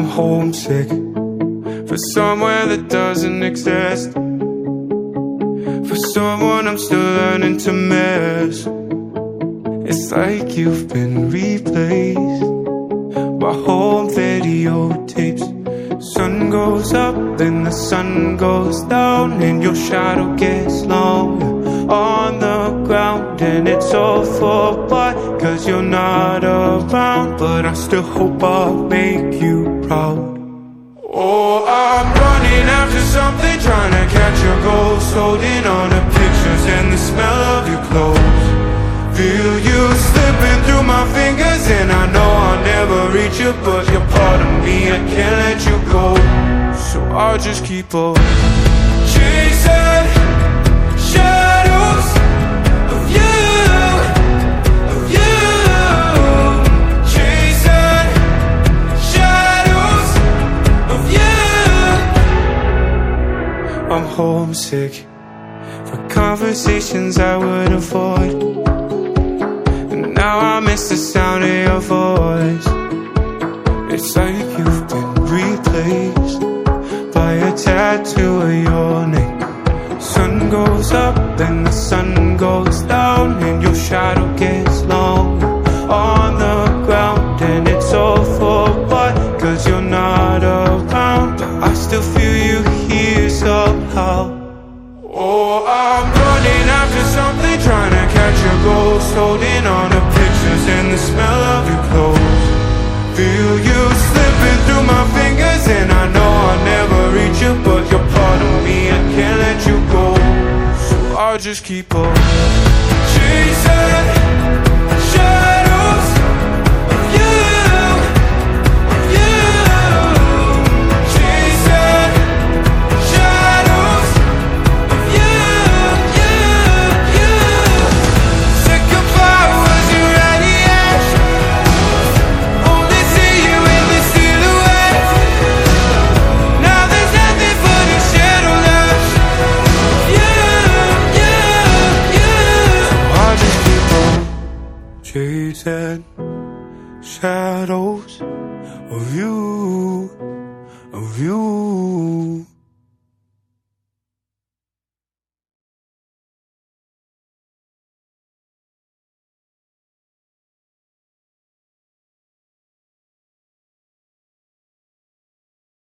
homesick for somewhere that doesn't exist. For someone I'm still learning to miss. It's like you've been replaced by home videotapes. Sun goes up and the sun goes down, and your shadow gets longer on the. And it's all for what? Cause you're not around. But I still hope I'll make you proud. Oh, I'm running after something, trying to catch your ghost, holding on to pictures and the smell of your clothes. Feel you slipping through my fingers, and I know I'll never reach you, but you're part of me, I can't let you go. So I'll just keep on chasing I'm homesick for conversations I would avoid. And now I miss the sound of your voice. It's like you've been replaced by a tattoo of your name. Sun goes up and the sun goes down, and your shadow gets longer on the ground. And it's all for what? Cause you're not around. But I still feel you here somehow. Oh, I'm running after something, trying to catch your ghost, holding on to pictures and the smell of your clothes. Feel you slipping through my fingers, and I know I'll never reach you, but you're part of me, I can't let you go. So I'll just keep on chasing. shades and shadows of you, of you.